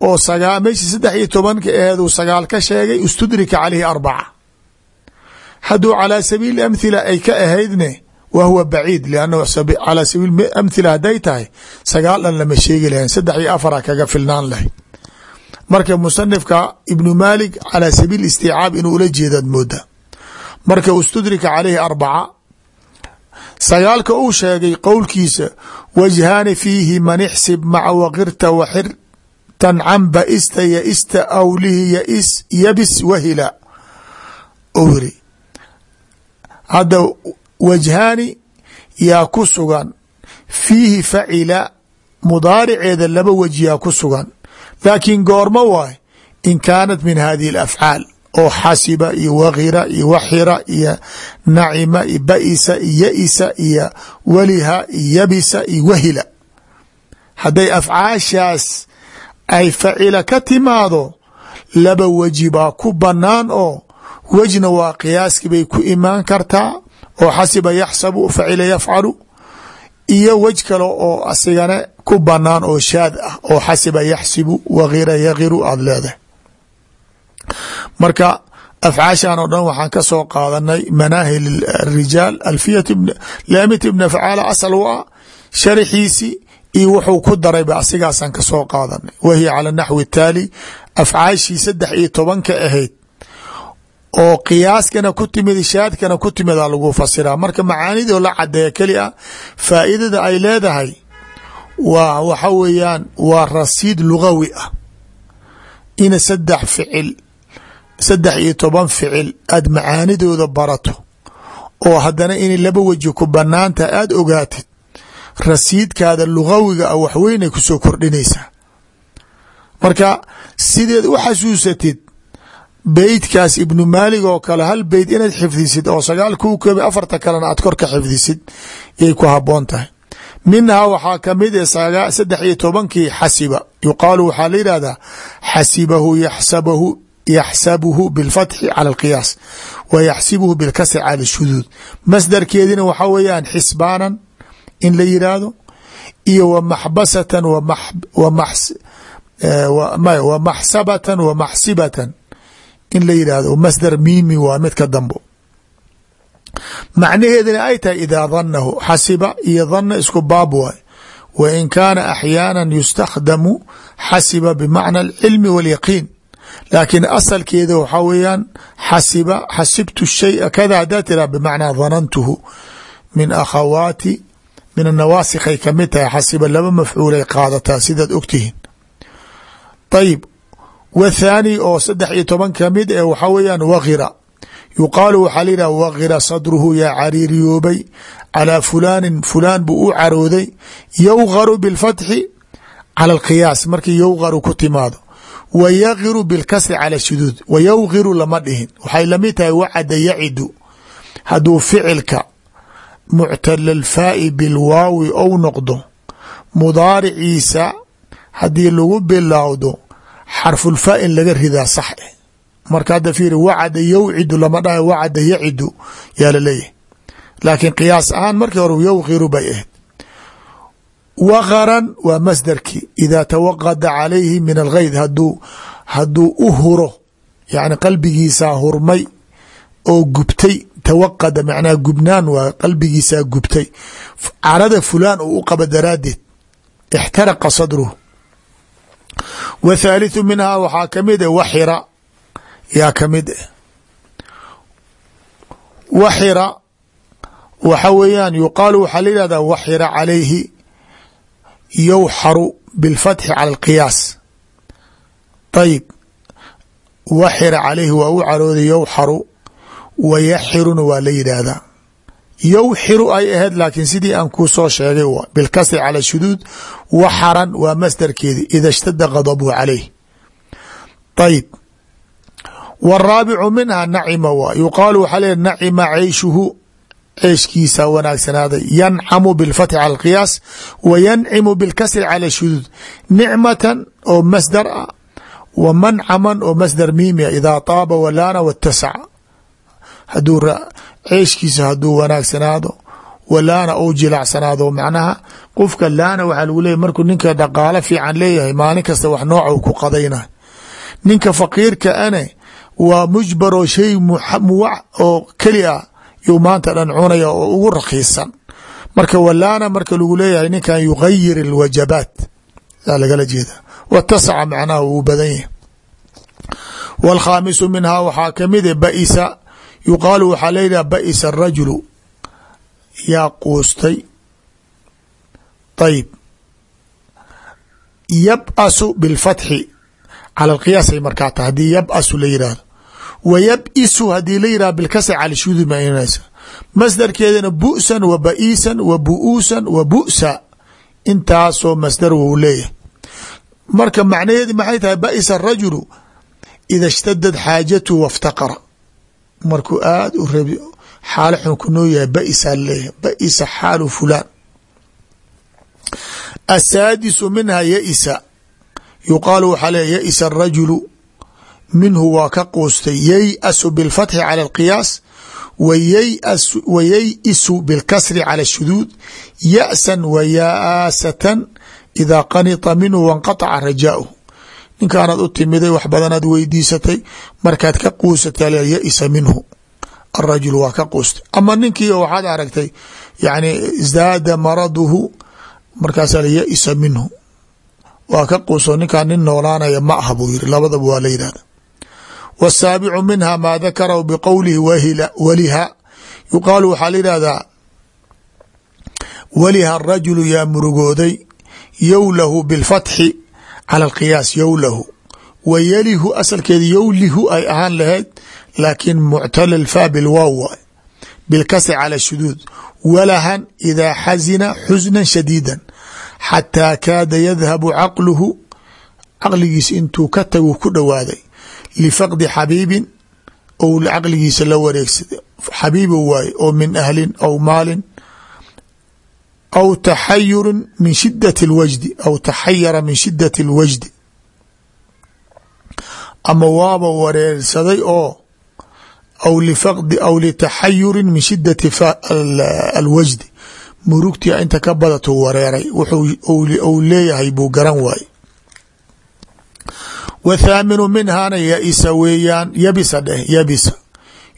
Oo sagaa meeshii saddex iyo tobanka aheed uu sagaal ka sheegay istudrika caleyhi arbaca. Hadduu calaa sabiil amhila ay ka ahaydne wa huwa baciid liannahu calaa sabiil amhila hadday tahay sagaal dhan lama sheegi lahayn saddex iyo afara kaga filnaan lahayd marka musanifka ibnu maalik calaa sabiil istiicaab inuu ula jeedaad mooda marka istudrika caleyhi arbaca sagaalka uu sheegay qowlkiisa wajhaani fiihi man ixsib maca waqirta waxir tancan baista yaista awlihi yais yabis wahila ou yiri hadda wajhaani yaa ku sugan. Fiihi facila mudaariceeda laba wji yaa ku sugan. Laakiin goormo waay in kaanat min hadihi alafcaal oo xasiba iyo wakhira iyo waxira iyo nacima iyo baisa iyo yaisa iyo waliha iyo yabisa iyo wahila. Hadday afcaashaas ay facila ka timaado laba weji baa ku banaan oo wejna waa qiyaaskii bay ku imaan kartaa oo xasiba yaxsabu facila yafcalu iyo wej kale oo asigana ku banaan oo shaad ah oo xasiba yaxsibu wakhira yakhiru aada leedahay. Marka afcaashan oo dhan waxaan ka soo qaadanay manaahil rijaal alfiyat laamit ibn afcaala asal u ah sharaxiisii iyo wuxuu ku darayba asigaasaan ka soo qaadanay. Wa hiya cala naxwi taali afcaashii saddex iyo ahayd oo qiyaaskana ku timid shaadkana ku timida lagu fasiraa. Marka macaanidoo la cadeeya keli a faa'iidada ay leedahay waa waxa weeyaan waa rasiid lugawi ah. Ina saddex ficil saddex iyo toban ficil aad macaanidooda barato oo haddana inay laba weji ku banaantaha aada ogaatid rasiidkaada lugawiga ah waxweynay ku soo kordhinaysaa. Marka sideed u xasuusatid beytkaas ibnu maalig oo kale hal beyt inaad xifdisid oo sagaal kuu koobi afarta kalena aad kor ka xifdisid yay ku haboon tahay. Minhaa waxaa ka mid e saddex iyo tobankii xasiba. Yuqaalu waxaa la yidhahdaa xasibahu yaxsabahu yaxsabuhu bilfatxi cala alqiyaas wa yaxsibuhu bilkasri cala shuduud. Masdarkeedina waxaa weeyaan xisbaanan in la yidhaahdo iyo wa maxbasatan wa maxsabatan wa maxsibatan in la yidhaahdo masdar miimi waa mid ka dambo. Macnaheedina ay tahay idaa danahu xasiba iyo dana isku baab waay. Wa in kaana axyaana yustakhdamu xasiba bimacna alcilmi walyaqiin. Laakiin asalkeeda waxaa weeyaan xasiba xasibtu shaya kada hadaa tira bimacnaa danantuhu min akhawaati min anawaasikhay ka mid tahay xasiba laba mafcuulay qaadataa sidaad ogtihiin. Ayib wthaani oo saddex iyo toban ka mid e waxaa weeyaan wakhira yuqaalu waxaa la yidhah wakhira sadruhu yaa cariiriyoobay calaa fulaanin fulaan buu u carooday yowgaru bilfatxi cala alqiyaas markii yowgaru ku timaado. Wa yakhiru bilkasri cala shuduud wa yowgiru lama dhihin. Waxay la mid tahay wacada yacidu hadduu ficilka muctalalfaa'i bilwaawi ou noqdo mudaariciisa haddii lagu bilowdo xarfulfaa in laga ridaa sax eh. Marka hadda fiiri wacada yowcidu lama dhaha wacada yacidu yaa la leeyahay laakiin qiyaas ahaan markii hore yowkiru bay ahayd. Wakaran waa masdarkii idaa tawaqada calayhi min alghayd haduu hadduu u huro yani qalbigiisaa hurmay oo gubtay tawaqada macnaha gubnaan waa qalbigiisaa gubtay. Carada fulaan uu w thaalitثu minhaa waxaa ka mid a waxira. Yaa ka mid ah waxira waxa weeyaan yuqaalu waxaa la yihahdaa waxira calayhi yowxaru bilfatxi cala alqiyaas. Ayib waxira calayhi waa u carooday yowxaru wayaxiruna waa la yidhaahdaa yowxiru ay ahayd laakiin sidii aan kuu soo sheegay bilkasri cala shuduud waxaran waa masdarkeedi ida shtada qadabu calayh. Ayib waraabicu minha nacima waa yuqaalu waxaa leeya nacima ceyshuhu ceeshkiisa wanaagsanaaday yancamu bilfatxi cala alqiyaas wa yancimu bilkasri cala shuduud nicmatan oo masdar ah wa mancaman oo masdar miimia idaa taaba walaana watasaca haduu ceeshkiisa haduu wanaagsanaado walaana ou jilacsanaado macnaha qofka laana waxaa lagu leeyahy markuu ninka dhaqaalo fiican leeyahay maalin kasta wax nooca ku qadayna ninka faqiirka ane waa mujbaroo shay muwac oo keli ah yuu maanta dhan cunaya oo ugu rakiisan marka walaana marka lagu leeyahay ninkan yugayir اlwajabaat yaa lagala jeeda watasaca macnaha wuu badan yahay. Wاlkhaamisu minhaa waxaa kamida baisa yuqaalu waxaa leedaha ba'is arajulu yaa quustay. Ayb yab'asu bilfatxi. Cala alqiyaasay markaa tahay. Haddii yab'asu la yidhaahdo. Wa yab'isu haddii la yidhahdo bilkasri calishudi maynaysa masdarkeedana bu'san wa ba'iisan wa bu'uusan wa bu'sa. Intaasoo masdar wou leeyahay. Marka macnaheedi maxay tahay ba'isa arajulu ida ishtadad xaajatu waاftaqara markuu aada u rabi xaalo xun ku noo yahay ba'isa leeyahay ba'isa xaalu fulaan. Asaadisu minha yaisa yuqaalu waxaa leeya yaisa arajulu minhu waa ka quustay yey-asu bilfatxi cala alqiyaas wa yey-isu bilkasri cala ashuduud ya'san wa yaasatan idaa qanita minhu wanqataca rajaauhu ninkaanaad u timiday wax badanaad weydiisatay markaad ka quusatay ya-isa minhu? Arajul waa ka quustay. Ama ninkii waxaad aragtay yani zaada maraduhu. Markaasaa ya-isa minhu? Waa ka quuso ninkaan nin noolaanaya ma aha buu yiri labadaba waa la yidhahda wsaabicu minha maa dakarahu biqowlihi waliha. Yuqaalu waxaa la yidhahdaa waliha arajulu yaa murugooday yowlahu bilfatxi cala alqiyaas yowlahu wa yalihu asalkeeda yowlihu ay ahaan lahayd laakiin muctalil fa bilwaaw waay bilkasri cala shuduud walahan idaa xasina xusna shadiida xataa kaada yadhabu caqluhu caqligiisa intuu ka tagu ku dhowaaday lifaqdi xabiibin ou caqligiisa la wareegsada xabiibo waaye oo min ahlin aw maalin aw taxayurin min shidati اlwajdi aw taxayara min shidati اlwajdi ama waaba wareersaday oo aw lifaqdi aw litaxayurin min shidati alwajdi murugtia inta ka badato wareeray wuxuu leeyahay buu garan waaye w thaaminu minhaana yaisa weeyaan yabisa dheh yabisa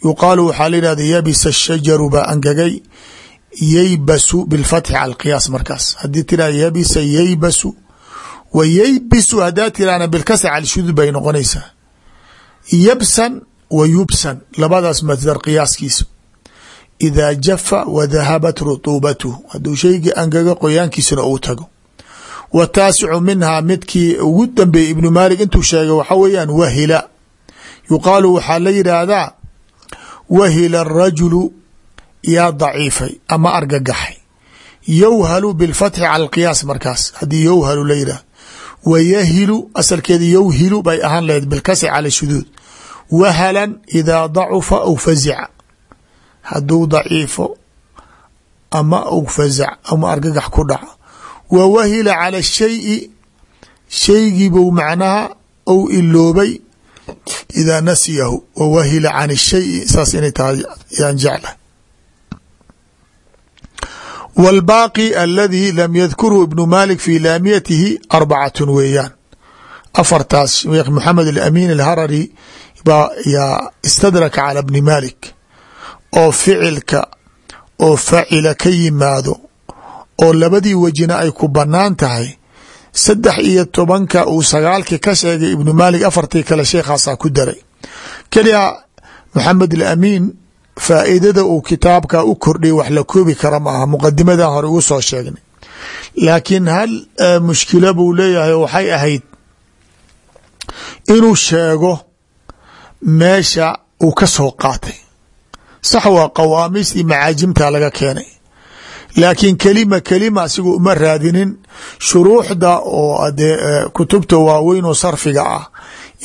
yuqaalu waxaa la yihahda yabisa shajaru baa angagay yeybasu bilfatxi cala alqiyaas markaas. Haddii tiraa yabisa yeybasu wa yeybisu haddaa tiraana bilkasri cala shuduud bay noqonaysaa. Yabsan wa yubsan labadaas masdar qiyaaskiisa idaa jafa wa dahabat rutuubatuhu hadduu shaygii angaga qoyaankiisana uu tago. W taasicu minhaa midkii ugu dambeeyey ibnu maalik intuu sheegay waxa weeyaan wahila. Yuqaalu waxaa la yidhaahdaa wahila arajulu yaa daciifay ama argagaxay. Yowhalu bilfatxi cala alqiyaas markaas. Haddii yowhalu la yidhahdo wa yahilu asalkeeda yowhilu bay ahaan lahayd bilkasri cala shuduud. Wahalan idaa dacufa aw fazica. Hadduu daciifo ama u fazac ama argagax ku dhaco. Wa wahila cala shayi shaygiibuu macnaha ou iloobay idaa nasiyahu. Wa wahila can shayi saas inay tahay yaan jecla wاlbaaqi aladi lam yadkurhu ibnu malik fi laamiyatihi arbacatun weeyaan afartaas sheekh maxamed alamin alharari yaa istadraka cala bni malik oo ficilka oo facila ka yimaado oo labadii wejina ay ku bannaan tahay saddex iyo tobanka uu sagaalkii ka sheegay ibnu maalik afartii kale sheekhaasaa ku daray keliya maxamed alamiin faa'iidada uu kitaabka u kordhiyay wax la koobi kara ma aha muqadimadan hore ugu soo sheegnay. Laakiin hal mushkila buu leeyahay waxay ahayd inuu sheego meesha uu ka soo qaatay. Sax waa qawaamiis macaajimta laga keenay. Laakiin kelima kelima asigu uma raadinin shuruuxda oo dee kutubta waaweyn oo sarfiga ah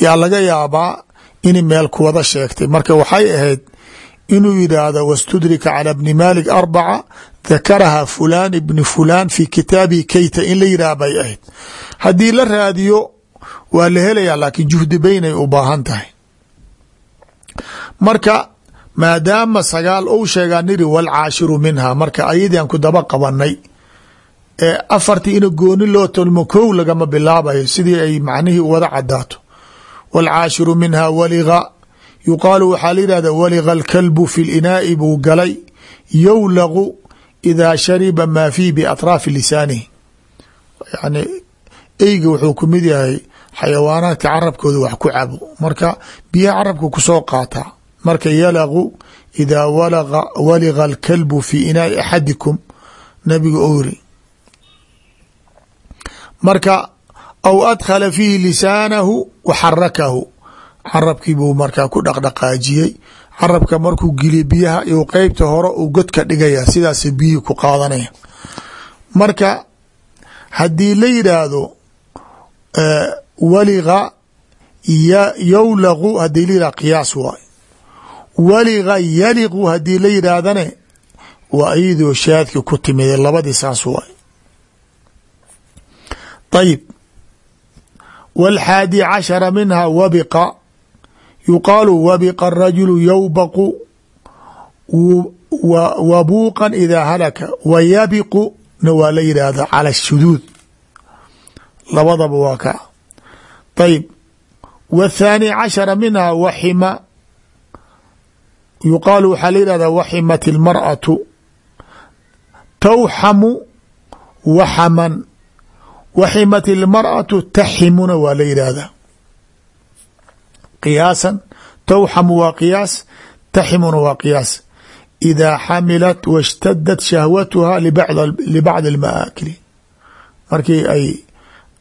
yaa laga yaabaa in meel kuwada sheegtay. Marka waxay ahayd inuu yidhaahdo wاstudrika calى bni malik arbaca dakaraha fulan ibni fulan fi kitaabihi keyta in la yidhah bay ahayd haddii la raadiyo waa la helaya laakiin juhdi beynay u baahan tahay marka maadaama sagaal ou sheegaa niri wاlcaashiru minha marka ayadii aan ku daba qabanay ee afartii ina gooni loo tolmo kow lagama bilaabayo sidii ay macnihii wada cadaato wاlcaashiru minha waliga yuqaalu waxaa la yihahda waliga alkalbu fi linaa'i buu galay. Yowlaqu idaa shariba maa fiih biatraafi lisaanihi. Yani eyga wuxuu ku mid yahay xayawaanaadka carabkooda wax ku cabo. Marka biyaha carabka ku soo qaataa marka yalaqu idaa waliga alkalbu fi inaai axadikum nabiga ou yiri marka aw adkhala fiihi lisaanahu wa xarakahu carabkii buu markaa ku dhaqdhaqaajiyey. Carabka markuu geliya biyaha iyo qeybta hore uu godka dhigaya sidaas biyihii ku qaadanaya marka haddii la yidhaahdo waliga yowlaqu haddii la yihahdo qiyaas waay waliga yaliqu haddii la yidhaahdane waa iyadoo shaadki ku timide labadii saas waay ayib wاlxaadi cashara minha wabiqa yuqaalu wabiqa الrajulu yowbaqu wabuuqan idaa halaka wa yabiqu na waa la yidhaahda cala الshuduud labadaba waa ka ayib wالthaani cashara minha waxima yuqaalu waxaa la yidhahda waximat اlmarأaةu tawxamu waxaman waximat اlmarأaةu taximuna waa la yidhaahdaa qiyaasan tawxamu waa qiyaas taximuna waa qiyaas. Idaa xamilat wاshtadat shahwatuha libacdi اlmaakili markii ay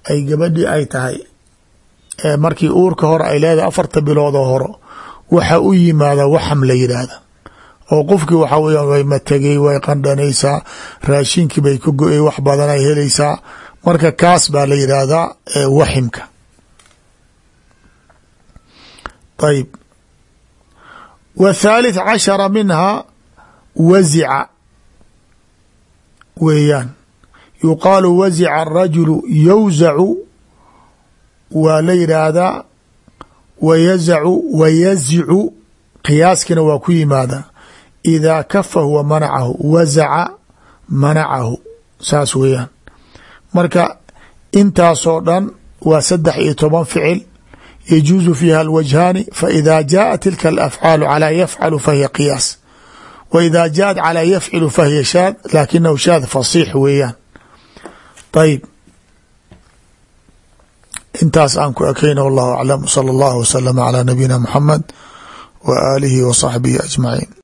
ay gabadhii ay tahay markii uurka hore ay leedahay afarta biloodoo horo waxa u yimaada waxam la yidhaahda oo qofkii waxa weya way mategay way qandhanaysaa raashinkii bay ka go'ay wax badan ay helaysaa. Marka kaas baa la yidhaahdaa ayib wthalith cashara minha wazica weeyaan yuqaalu wazica arajulu yowzacu waa la yidhaahdaa wayazacu wayazicu qiyaaskina waa ku yimaada idaa kafahu wa manacahu wazaca manacahu saas weeyaan marka intaasoo dhan waa saddex iyo toban ficil yajuuzu fiiha alwajhaani faida jaءat tilka alafcaalu calaa yafcalu fahiya qiyaas wa ida jaءat calaa yafcilu fahiya shaad laakinahu shaad fasiix weeyaan ayib intaas aan ku ekayna wallahu aclam salى اllahu wslama calى nabiyina muxamed wa aalihi wa saxbihi ajmaciin